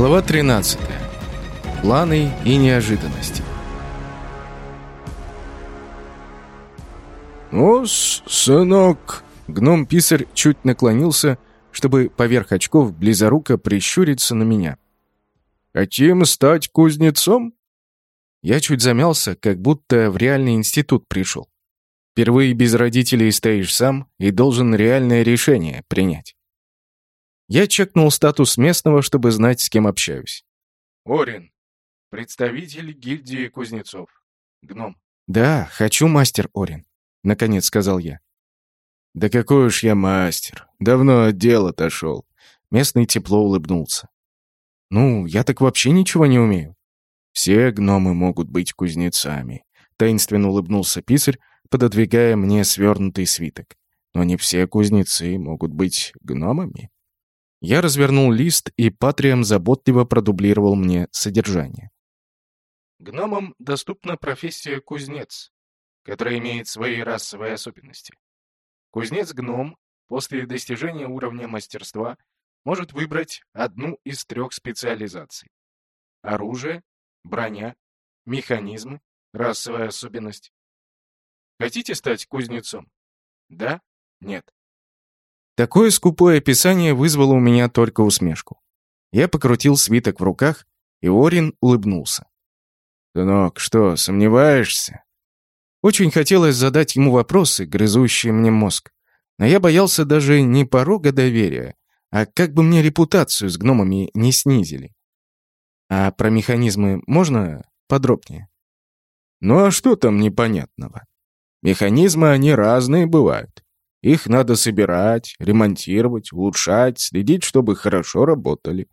Глава 13. Планы и неожиданности. «Ну, сынок...» Гном-писарь чуть наклонился, чтобы поверх очков близоруко прищуриться на меня. «Хотим стать кузнецом?» Я чуть замялся, как будто в реальный институт пришел. Впервые без родителей стоишь сам и должен реальное решение принять. Я чекнул статус местного, чтобы знать, с кем общаюсь. «Орин, представитель гильдии кузнецов. Гном». «Да, хочу, мастер Орин», — наконец сказал я. «Да какой уж я мастер. Давно от дел отошел». Местный тепло улыбнулся. «Ну, я так вообще ничего не умею». «Все гномы могут быть кузнецами», — таинственно улыбнулся писарь, пододвигая мне свернутый свиток. «Но не все кузнецы могут быть гномами». Я развернул лист, и Патриам заботливо продублировал мне содержание. Гномам доступна профессия кузнец, которая имеет свои расовые особенности. Кузнец-гном после достижения уровня мастерства может выбрать одну из трех специализаций. Оружие, броня, механизмы, расовая особенность. Хотите стать кузнецом? Да? Нет? Такое скупое описание вызвало у меня только усмешку. Я покрутил свиток в руках, и Орин улыбнулся. «Сынок, что, сомневаешься?» Очень хотелось задать ему вопросы, грызущие мне мозг. Но я боялся даже не порога доверия, а как бы мне репутацию с гномами не снизили. А про механизмы можно подробнее? Ну а что там непонятного? Механизмы, они разные бывают. Их надо собирать, ремонтировать, улучшать, следить, чтобы хорошо работали.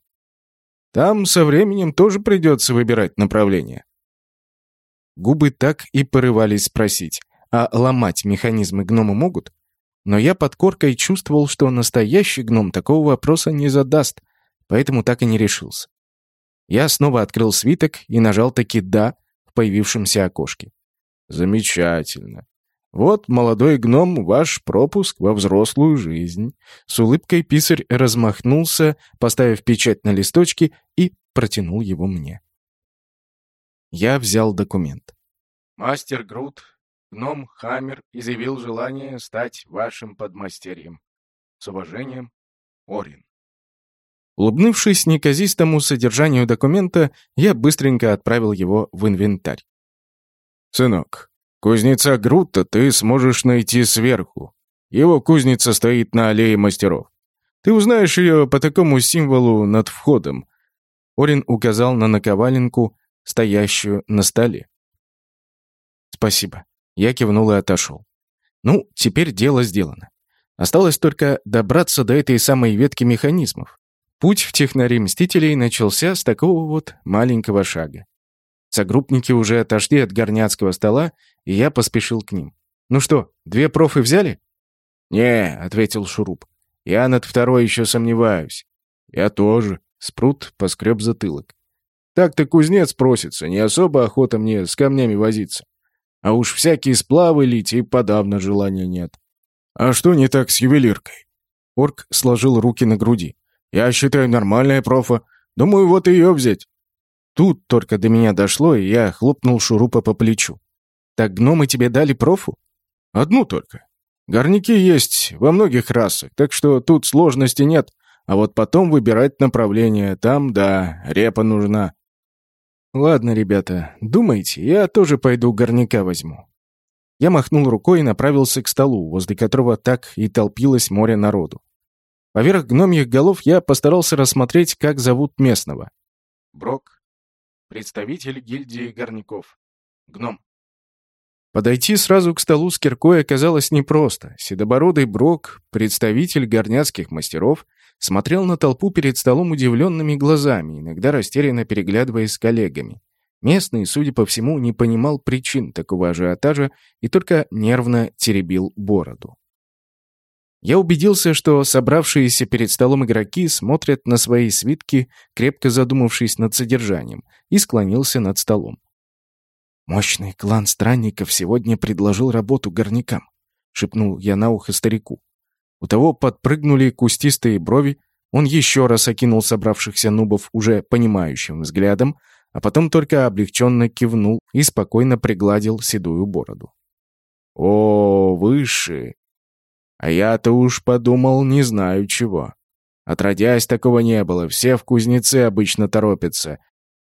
Там со временем тоже придется выбирать направление. Губы так и порывались спросить, а ломать механизмы гномы могут? Но я под коркой чувствовал, что настоящий гном такого вопроса не задаст, поэтому так и не решился. Я снова открыл свиток и нажал таки «да» в появившемся окошке. Замечательно. Вот, молодой гном, ваш пропуск во взрослую жизнь. С улыбкой писарь размахнулся, поставив печать на листочке и протянул его мне. Я взял документ. Мастер Грут, гном Хаммер, изъявил желание стать вашим подмастерьем. С уважением, Орин. Улыбнувшись неказистому содержанию документа, я быстренько отправил его в инвентарь. «Сынок, Кузнеца Грута ты сможешь найти сверху. Его кузница стоит на аллее мастеров. Ты узнаешь ее по такому символу над входом. Орин указал на наковаленку, стоящую на столе. Спасибо. Я кивнул и отошел. Ну, теперь дело сделано. Осталось только добраться до этой самой ветки механизмов. Путь в технари Мстителей начался с такого вот маленького шага. Согруппники уже отошли от горняцкого стола, и я поспешил к ним. «Ну что, две профы взяли?» «Не», — ответил Шуруп. «Я над второй еще сомневаюсь». «Я тоже», — Спрут поскреб затылок. «Так-то кузнец просится, не особо охота мне с камнями возиться. А уж всякие сплавы лить и подавно желания нет». «А что не так с ювелиркой?» Орк сложил руки на груди. «Я считаю, нормальная профа. Думаю, вот ее взять». Тут только до меня дошло, и я хлопнул шурупа по плечу. «Так гномы тебе дали профу?» «Одну только. Горняки есть во многих расах, так что тут сложности нет. А вот потом выбирать направление. Там, да, репа нужна». «Ладно, ребята, думайте, я тоже пойду горняка возьму». Я махнул рукой и направился к столу, возле которого так и толпилось море народу. Поверх гномьих голов я постарался рассмотреть, как зовут местного. Брок, Представитель гильдии горняков. Гном. Подойти сразу к столу с киркой оказалось непросто. Седобородый Брок, представитель горняцких мастеров, смотрел на толпу перед столом удивленными глазами, иногда растерянно переглядываясь с коллегами. Местный, судя по всему, не понимал причин такого ажиотажа и только нервно теребил бороду. Я убедился, что собравшиеся перед столом игроки смотрят на свои свитки, крепко задумавшись над содержанием, и склонился над столом. «Мощный клан странников сегодня предложил работу горнякам», — шепнул я на ухо старику. У того подпрыгнули кустистые брови, Он еще раз окинул собравшихся нубов уже понимающим взглядом, а потом только облегченно кивнул и спокойно пригладил седую бороду. «О, выше! А я-то уж подумал, не знаю чего. Отродясь, такого не было, все в кузнецы обычно торопятся.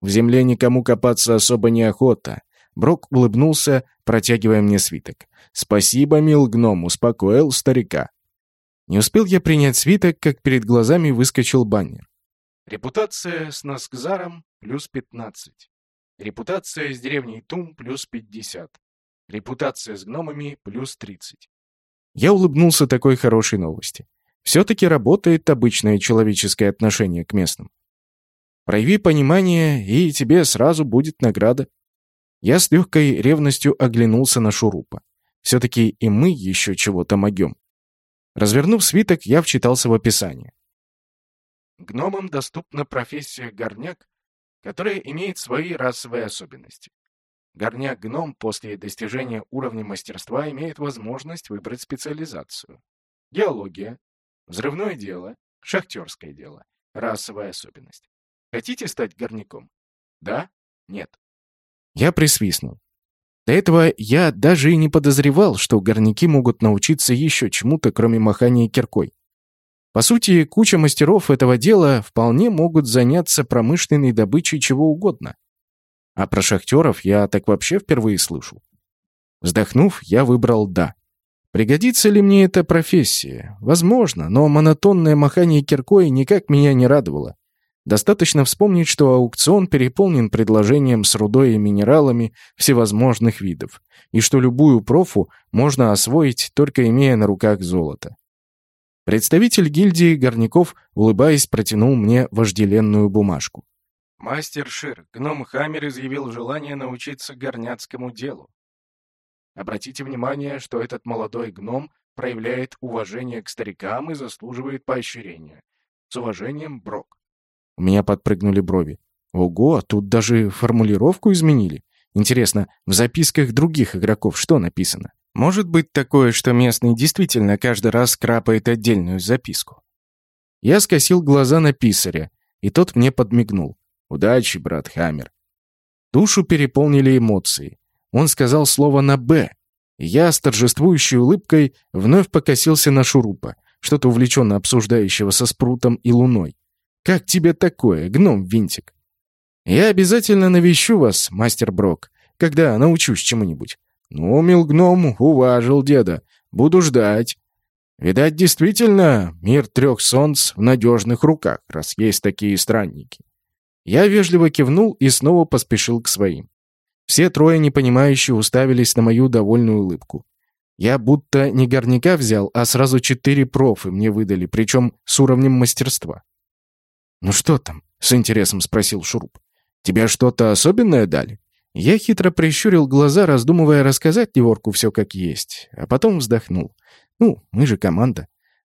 В земле никому копаться особо неохота». Брок улыбнулся, протягивая мне свиток. «Спасибо, мил гном, успокоил старика». Не успел я принять свиток, как перед глазами выскочил баннер. Репутация с Наскзаром плюс 15. Репутация с деревней Тум плюс 50. Репутация с гномами плюс 30. Я улыбнулся такой хорошей новости. Все-таки работает обычное человеческое отношение к местным. Прояви понимание, и тебе сразу будет награда. Я с легкой ревностью оглянулся на Шурупа. Все-таки и мы еще чего-то могем. Развернув свиток, я вчитался в описание. Гномам доступна профессия горняк, которая имеет свои расовые особенности. Горняк-гном после достижения уровня мастерства имеет возможность выбрать специализацию. Геология, взрывное дело, шахтерское дело, расовая особенность. Хотите стать горняком? Да? Нет? Я присвистнул. До этого я даже и не подозревал, что горняки могут научиться еще чему-то, кроме махания киркой. По сути, куча мастеров этого дела вполне могут заняться промышленной добычей чего угодно. А про шахтеров я так вообще впервые слышу. Вздохнув, я выбрал «да». Пригодится ли мне эта профессия? Возможно, но монотонное махание киркой никак меня не радовало. Достаточно вспомнить, что аукцион переполнен предложением с рудой и минералами всевозможных видов, и что любую профу можно освоить, только имея на руках золото. Представитель гильдии горняков, улыбаясь, протянул мне вожделенную бумажку. «Мастер Шир, гном Хаммер изъявил желание научиться горняцкому делу. Обратите внимание, что этот молодой гном проявляет уважение к старикам и заслуживает поощрения. С уважением, Брок». У меня подпрыгнули брови. Ого, тут даже формулировку изменили. Интересно, в записках других игроков что написано? Может быть такое, что местный действительно каждый раз крапает отдельную записку? Я скосил глаза на писаря, и тот мне подмигнул. «Удачи, брат Хаммер». Душу переполнили эмоции. Он сказал слово на «Б». Я с торжествующей улыбкой вновь покосился на Шурупа, что-то увлеченно обсуждающего со Спрутом и Луной. Как тебе такое, гном-винтик? Я обязательно навещу вас, мастер Брок, когда научусь чему-нибудь. Ну, мил гном, уважил деда. Буду ждать. Видать, действительно, мир трех солнц в надежных руках, раз есть такие странники. Я вежливо кивнул и снова поспешил к своим. Все трое непонимающие уставились на мою довольную улыбку. Я будто не горняка взял, а сразу четыре профы мне выдали, причем с уровнем мастерства. «Ну что там?» — с интересом спросил Шуруп. «Тебе что-то особенное дали?» Я хитро прищурил глаза, раздумывая рассказать Еворку все как есть, а потом вздохнул. «Ну, мы же команда».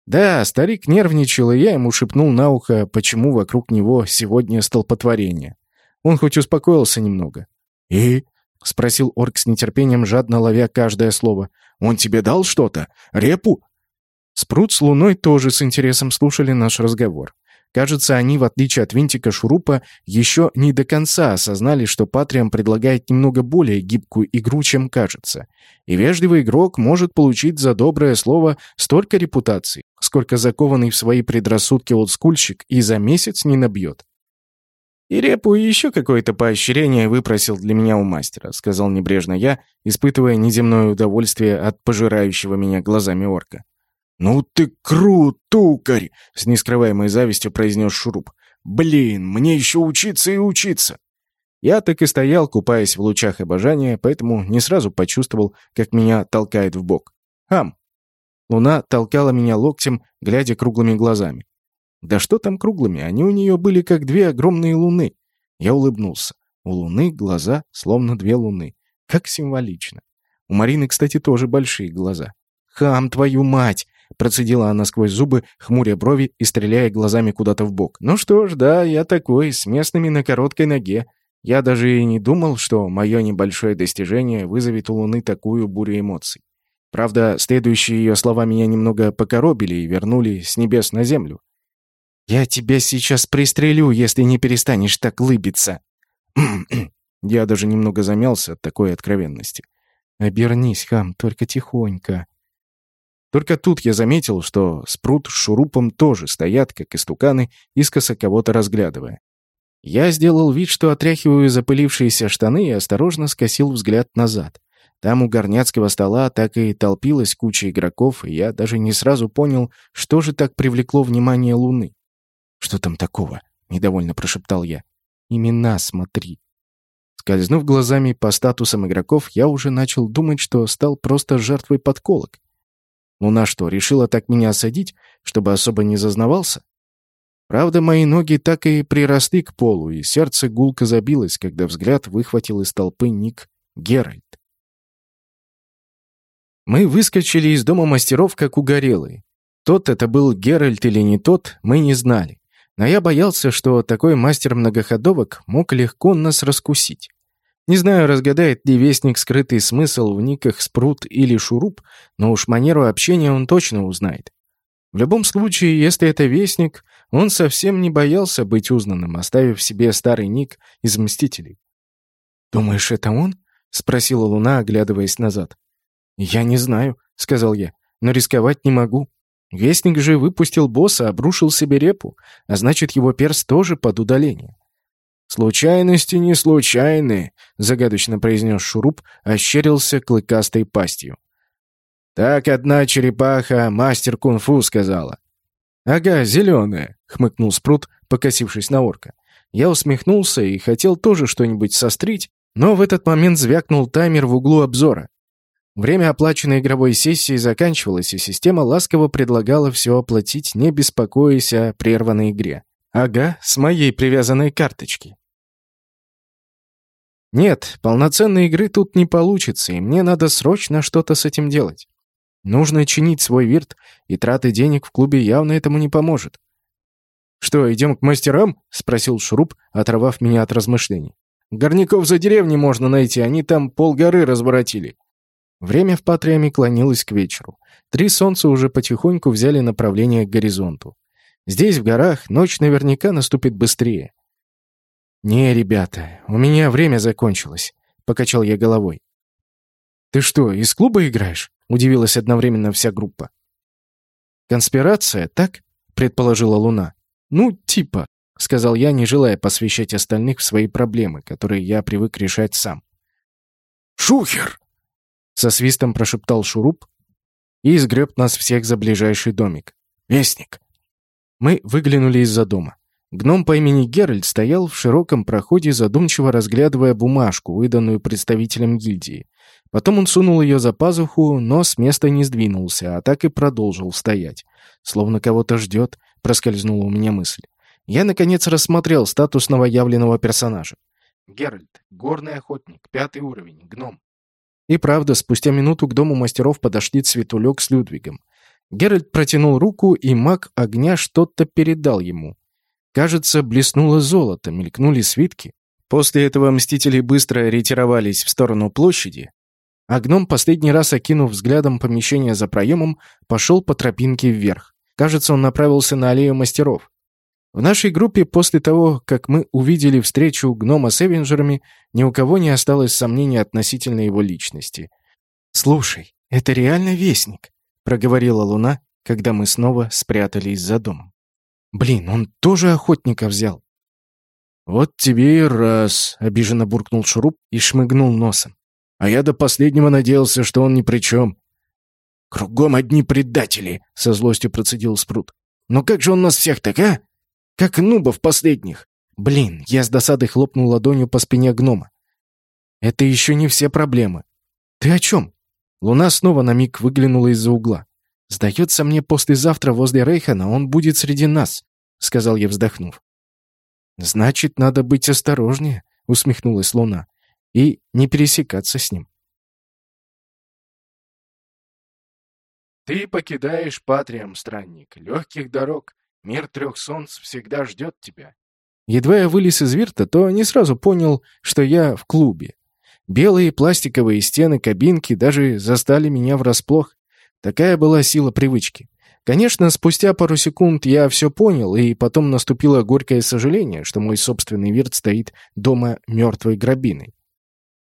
Да, старик нервничал, и я ему шепнул на ухо, почему вокруг него сегодня столпотворение. Он хоть успокоился немного. «И?» — спросил орк с нетерпением, жадно ловя каждое слово. «Он тебе дал что-то? Репу?» Спрут с Луной тоже с интересом слушали наш разговор. Кажется, они, в отличие от винтика шурупа, еще не до конца осознали, что Патриам предлагает немного более гибкую игру, чем кажется. И вежливый игрок может получить за доброе слово столько репутаций, сколько закованный в свои предрассудки олдскульщик и за месяц не набьет. «И репу и еще какое-то поощрение выпросил для меня у мастера», — сказал небрежно я, испытывая неземное удовольствие от пожирающего меня глазами орка. «Ну ты крут, тукарь!» — с нескрываемой завистью произнес Шуруп. «Блин, мне еще учиться и учиться!» Я так и стоял, купаясь в лучах обожания, поэтому не сразу почувствовал, как меня толкает в бок. «Хам!» Луна толкала меня локтем, глядя круглыми глазами. Да что там круглыми, они у нее были как две огромные луны. Я улыбнулся. У луны глаза, словно две луны. Как символично. У Марины, кстати, тоже большие глаза. «Хам, твою мать!» Процедила она сквозь зубы, хмуря брови и стреляя глазами куда-то в бок. «Ну что ж, да, я такой, с местными на короткой ноге. Я даже и не думал, что мое небольшое достижение вызовет у Луны такую бурю эмоций. Правда, следующие ее слова меня немного покоробили и вернули с небес на землю. «Я тебя сейчас пристрелю, если не перестанешь так лыбиться!» Я даже немного замялся от такой откровенности. «Обернись, хам, только тихонько». Только тут я заметил, что Спрут с Шурупом тоже стоят, как истуканы, искоса кого-то разглядывая. Я сделал вид, что отряхиваю запылившиеся штаны и осторожно скосил взгляд назад. Там у горняцкого стола так и толпилась куча игроков, и я даже не сразу понял, что же так привлекло внимание Луны. «Что там такого?» — недовольно прошептал я. «Имена смотри». Скользнув глазами по статусам игроков, я уже начал думать, что стал просто жертвой подколок. Луна что, решила так меня осадить, чтобы особо не зазнавался? Правда, мои ноги так и приросли к полу, и сердце гулко забилось, когда взгляд выхватил из толпы ник Геральт. Мы выскочили из дома мастеров, как угорелые. Тот это был Геральт или не тот, мы не знали. Но я боялся, что такой мастер многоходовок мог легко нас раскусить. Не знаю, разгадает ли вестник скрытый смысл в никах Спрут или Шуруп, но уж манеру общения он точно узнает. В любом случае, если это вестник, он совсем не боялся быть узнанным, оставив себе старый ник из «Мстителей». «Думаешь, это он?» — спросила Луна, оглядываясь назад. «Я не знаю», — сказал я, — «но рисковать не могу. Вестник же выпустил босса, обрушил себе репу, а значит, его перс тоже под удаление. «Случайности не случайны», — загадочно произнес Шуруп, ощерился клыкастой пастью. «Так одна черепаха мастер кунг-фу сказала». «Ага, зеленая», — хмыкнул Спрут, покосившись на орка. Я усмехнулся и хотел тоже что-нибудь сострить, но в этот момент звякнул таймер в углу обзора. Время оплаченной игровой сессии заканчивалось, и система ласково предлагала все оплатить, не беспокоясь о прерванной игре. Ага, с моей привязанной карточки. Нет, полноценной игры тут не получится, и мне надо срочно что-то с этим делать. Нужно чинить свой вирт, и траты денег в клубе явно этому не поможет. «Что, идем к мастерам?» — спросил Шуруп, оторвав меня от размышлений. «Горняков за деревней можно найти, они там полгоры разворотили». Время в Патриаме клонилось к вечеру. Три солнца уже потихоньку взяли направление к горизонту. Здесь, в горах, ночь наверняка наступит быстрее. «Не, ребята, у меня время закончилось», — покачал я головой. «Ты что, из клуба играешь?» — удивилась одновременно вся группа. «Конспирация, так?» — предположила Луна. «Ну, типа», — сказал я, не желая посвящать остальных в свои проблемы, которые я привык решать сам. «Шухер!» Со свистом прошептал Шуруп и сгреб нас всех за ближайший домик. «Вестник!» Мы выглянули из-за дома. Гном по имени Геральт стоял в широком проходе, задумчиво разглядывая бумажку, выданную представителем гильдии. Потом он сунул ее за пазуху, но с места не сдвинулся, а так и продолжил стоять. Словно кого-то ждет, проскользнула у меня мысль. Я, наконец, рассмотрел статус новоявленного персонажа. Геральт, горный охотник, пятый уровень, гном. И правда, спустя минуту к дому мастеров подошли Цветулек с Людвигом. Геральт протянул руку, и маг огня что-то передал ему. Кажется, блеснуло золото, мелькнули свитки. После этого мстители быстро ретировались в сторону площади, а гном, последний раз окинув взглядом помещение за проемом, пошел по тропинке вверх. Кажется, он направился на аллею мастеров. В нашей группе после того, как мы увидели встречу гнома с Эвенджерами, ни у кого не осталось сомнений относительно его личности. «Слушай, это реально Вестник», — проговорила Луна, когда мы снова спрятались за домом. «Блин, он тоже охотника взял». «Вот тебе и раз», — обиженно буркнул Шуруп и шмыгнул носом. «А я до последнего надеялся, что он ни при чем». «Кругом одни предатели», — со злостью процедил Спрут. «Но как же он нас всех так, а? Как нубов последних. Блин, я с досадой хлопнул ладонью по спине гнома. Это еще не все проблемы. Ты о чем? Луна снова на миг выглянула из-за угла. «Сдается мне, послезавтра возле Рейхана он будет среди нас», — сказал я, вздохнув. «Значит, надо быть осторожнее», — усмехнулась Луна, — «и не пересекаться с ним». «Ты покидаешь Патриам, странник, легких дорог. Мир трех солнц всегда ждет тебя. Едва я вылез из вирта, то не сразу понял, что я в клубе. Белые пластиковые стены кабинки даже застали меня врасплох. Такая была сила привычки. Конечно, спустя пару секунд я все понял, и потом наступило горькое сожаление, что мой собственный вирт стоит дома мертвой грабиной.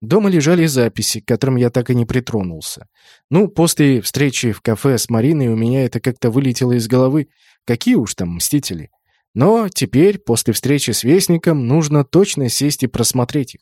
Дома лежали записи, к которым я так и не притронулся. Ну, после встречи в кафе с Мариной у меня это как-то вылетело из головы. Какие уж там мстители. Но теперь, после встречи с Вестником, нужно точно сесть и просмотреть их.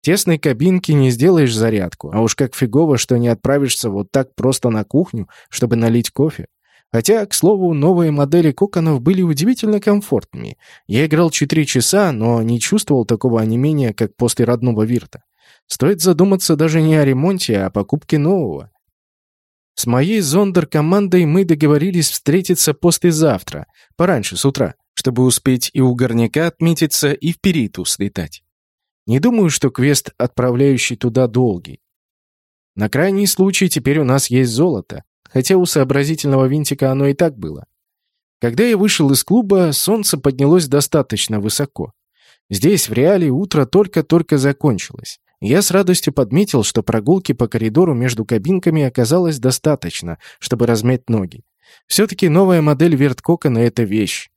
В тесной кабинке не сделаешь зарядку, а уж как фигово, что не отправишься вот так просто на кухню, чтобы налить кофе. Хотя, к слову, новые модели коконов были удивительно комфортными. Я играл 4 часа, но не чувствовал такого онемения, как после родного Вирта. Стоит задуматься даже не о ремонте, а о покупке нового. С моей зондер-командой мы договорились встретиться послезавтра, пораньше с утра, чтобы успеть и у горняка отметиться, и в Периту слетать. Не думаю, что квест, отправляющий туда, долгий. На крайний случай теперь у нас есть золото, хотя у сообразительного винтика оно и так было. Когда я вышел из клуба, солнце поднялось достаточно высоко. Здесь, в реале, утро только-только закончилось. Я с радостью подметил, что прогулки по коридору между кабинками оказалось достаточно, чтобы размять ноги. Все-таки новая модель верткокона — это вещь.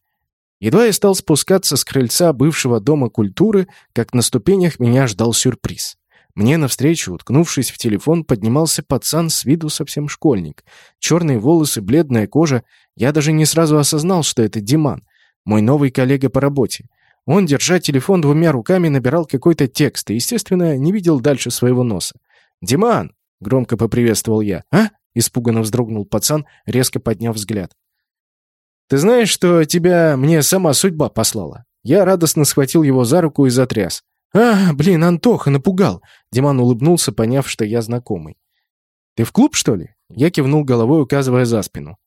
Едва я стал спускаться с крыльца бывшего дома культуры, как на ступенях меня ждал сюрприз. Мне навстречу, уткнувшись в телефон, поднимался пацан с виду совсем школьник. Черные волосы, бледная кожа. Я даже не сразу осознал, что это Диман, мой новый коллега по работе. Он, держа телефон двумя руками, набирал какой-то текст и, естественно, не видел дальше своего носа. «Диман!» — громко поприветствовал я. «А?» — испуганно вздрогнул пацан, резко подняв взгляд. «Ты знаешь, что тебя мне сама судьба послала?» Я радостно схватил его за руку и затряс. «А, блин, Антоха, напугал!» Диман улыбнулся, поняв, что я знакомый. «Ты в клуб, что ли?» Я кивнул головой, указывая за спину.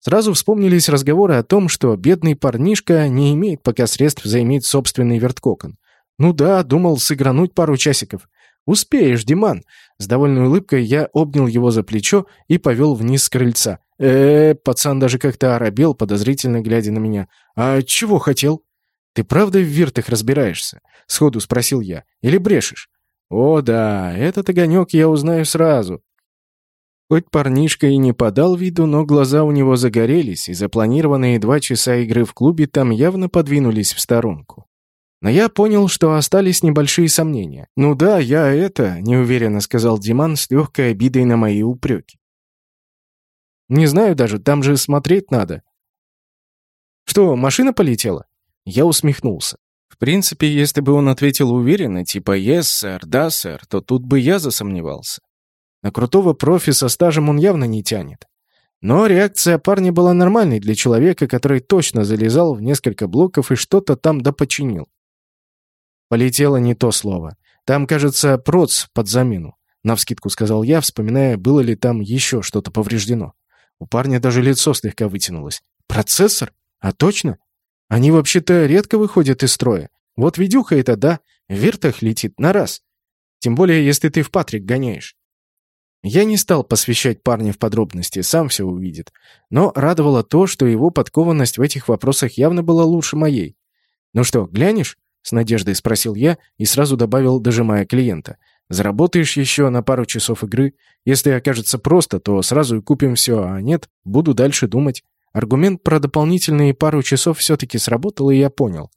Сразу вспомнились разговоры о том, что бедный парнишка не имеет пока средств заиметь собственный верткокон. Ну да, думал сыгрануть пару часиков. «Успеешь, Диман!» С довольной улыбкой я обнял его за плечо и повел вниз с крыльца. э, -э пацан даже как-то оробел, подозрительно глядя на меня. «А чего хотел?» «Ты правда в виртах разбираешься?» — сходу спросил я. «Или брешешь?» «О да, этот огонек я узнаю сразу. Хоть парнишка и не подал виду, но глаза у него загорелись, и запланированные два часа игры в клубе там явно подвинулись в сторонку. Но я понял, что остались небольшие сомнения. «Ну да, я это», — неуверенно сказал Диман с легкой обидой на мои упреки. «Не знаю даже, там же смотреть надо». «Что, машина полетела?» Я усмехнулся. В принципе, если бы он ответил уверенно, типа «Yes, сэр», «Да, сэр», то тут бы я засомневался. На крутого профи со стажем он явно не тянет. Но реакция парня была нормальной для человека, который точно залезал в несколько блоков и что-то там допочинил. Полетело не то слово. Там, кажется, проц под замену. Навскидку сказал я, вспоминая, было ли там еще что-то повреждено. У парня даже лицо слегка вытянулось. Процессор? А точно? Они вообще-то редко выходят из строя. Вот видюха это, да, в вертах летит на раз. Тем более, если ты в Патрик гоняешь. Я не стал посвящать парня в подробности, сам все увидит. Но радовало то, что его подкованность в этих вопросах явно была лучше моей. «Ну что, глянешь?» — с надеждой спросил я и сразу добавил, дожимая клиента. «Заработаешь еще на пару часов игры? Если окажется просто, то сразу и купим все, а нет, буду дальше думать». Аргумент про дополнительные пару часов все-таки сработал, и я понял.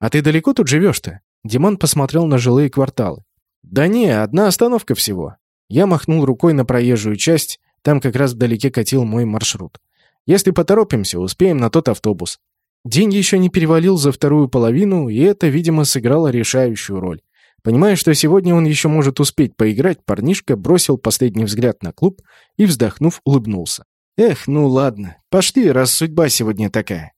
«А ты далеко тут живешь-то?» Диман посмотрел на жилые кварталы. «Да не, одна остановка всего. Я махнул рукой на проезжую часть, там как раз вдалеке катил мой маршрут. Если поторопимся, успеем на тот автобус. День еще не перевалил за вторую половину, и это, видимо, сыграло решающую роль. Понимая, что сегодня он еще может успеть поиграть, парнишка бросил последний взгляд на клуб и, вздохнув, улыбнулся. «Эх, ну ладно, пошли, раз судьба сегодня такая».